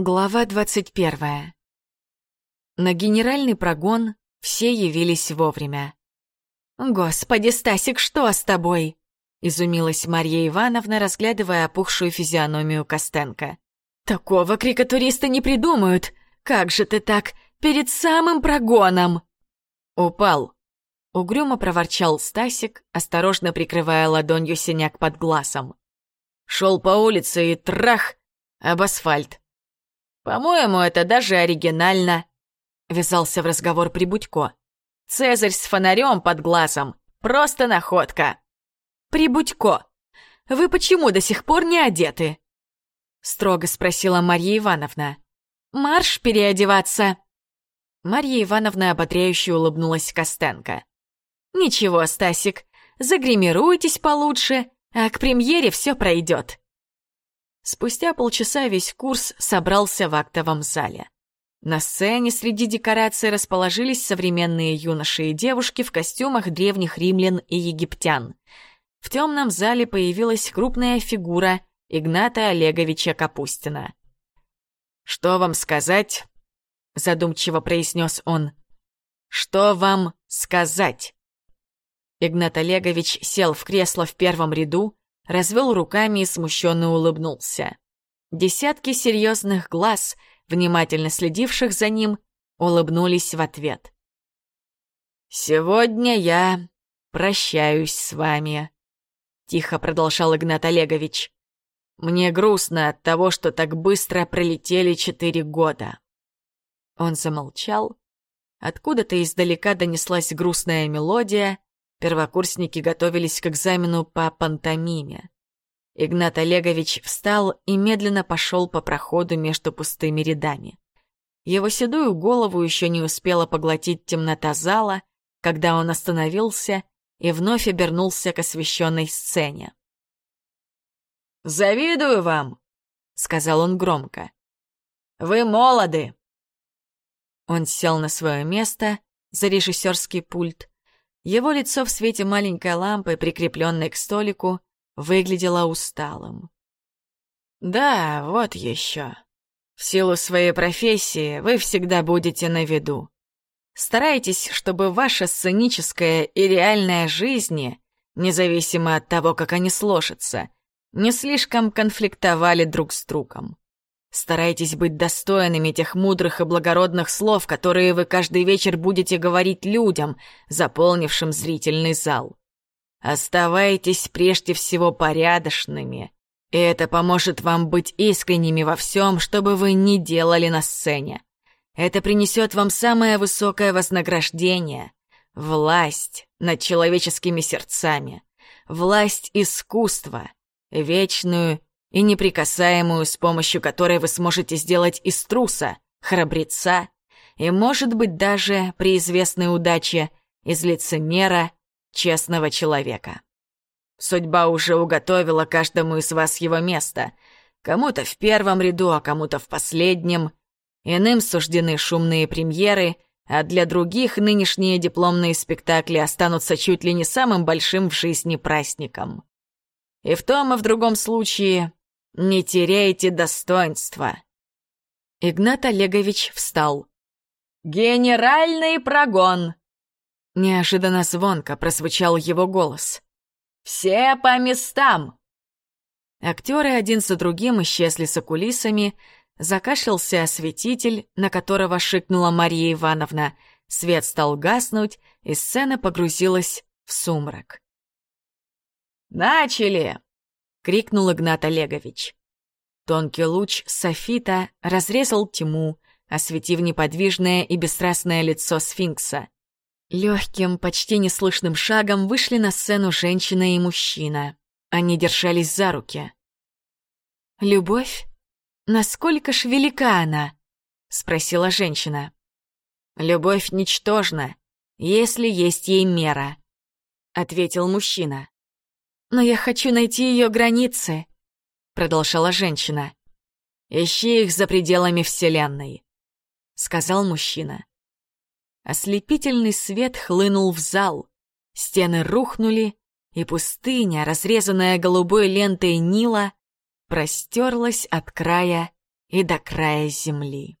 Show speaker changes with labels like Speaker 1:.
Speaker 1: Глава двадцать первая. На генеральный прогон все явились вовремя. «Господи, Стасик, что с тобой?» — изумилась Марья Ивановна, разглядывая опухшую физиономию Костенко. «Такого крика туристы не придумают! Как же ты так, перед самым прогоном!» «Упал!» — угрюмо проворчал Стасик, осторожно прикрывая ладонью синяк под глазом. Шел по улице и трах об асфальт. «По-моему, это даже оригинально», — вязался в разговор Прибудько. «Цезарь с фонарем под глазом. Просто находка». «Прибудько, вы почему до сих пор не одеты?» — строго спросила Марья Ивановна. «Марш переодеваться!» Марья Ивановна ободряюще улыбнулась Костенко. «Ничего, Стасик, загримируйтесь получше, а к премьере все пройдет». Спустя полчаса весь курс собрался в актовом зале. На сцене среди декораций расположились современные юноши и девушки в костюмах древних римлян и египтян. В темном зале появилась крупная фигура Игната Олеговича Капустина. «Что вам сказать?» — задумчиво произнес он. «Что вам сказать?» Игнат Олегович сел в кресло в первом ряду, развел руками и смущенно улыбнулся. Десятки серьезных глаз, внимательно следивших за ним, улыбнулись в ответ. «Сегодня я прощаюсь с вами», — тихо продолжал Игнат Олегович. «Мне грустно от того, что так быстро пролетели четыре года». Он замолчал. Откуда-то издалека донеслась грустная мелодия, Первокурсники готовились к экзамену по пантомиме. Игнат Олегович встал и медленно пошел по проходу между пустыми рядами. Его седую голову еще не успела поглотить темнота зала, когда он остановился и вновь обернулся к освещенной сцене. «Завидую вам!» — сказал он громко. «Вы молоды!» Он сел на свое место за режиссерский пульт, его лицо в свете маленькой лампы, прикрепленной к столику, выглядело усталым. «Да, вот еще. В силу своей профессии вы всегда будете на виду. Старайтесь, чтобы ваша сценическая и реальная жизни, независимо от того, как они сложатся, не слишком конфликтовали друг с другом. Старайтесь быть достойными тех мудрых и благородных слов, которые вы каждый вечер будете говорить людям, заполнившим зрительный зал. Оставайтесь прежде всего порядочными, и это поможет вам быть искренними во всем, что бы вы ни делали на сцене. Это принесет вам самое высокое вознаграждение — власть над человеческими сердцами, власть искусства, вечную и неприкасаемую, с помощью которой вы сможете сделать из труса, храбреца и, может быть, даже при известной удаче из лицемера честного человека. Судьба уже уготовила каждому из вас его место. Кому-то в первом ряду, а кому-то в последнем. Иным суждены шумные премьеры, а для других нынешние дипломные спектакли останутся чуть ли не самым большим в жизни праздником. И в том и в другом случае не теряйте достоинства. Игнат Олегович встал. «Генеральный прогон!» Неожиданно звонко прозвучал его голос. «Все по местам!» Актеры один за другим исчезли за кулисами, закашлялся осветитель, на которого шикнула Мария Ивановна. Свет стал гаснуть, и сцена погрузилась в сумрак. «Начали!» — крикнул Игнат Олегович. Тонкий луч софита разрезал тьму, осветив неподвижное и бесстрастное лицо сфинкса. Легким, почти неслышным шагом вышли на сцену женщина и мужчина. Они держались за руки. «Любовь? Насколько ж велика она?» — спросила женщина. «Любовь ничтожна, если есть ей мера», — ответил мужчина. «Но я хочу найти ее границы», — продолжала женщина. «Ищи их за пределами Вселенной», — сказал мужчина. Ослепительный свет хлынул в зал. Стены рухнули, и пустыня, разрезанная голубой лентой Нила, простерлась от края и до края земли.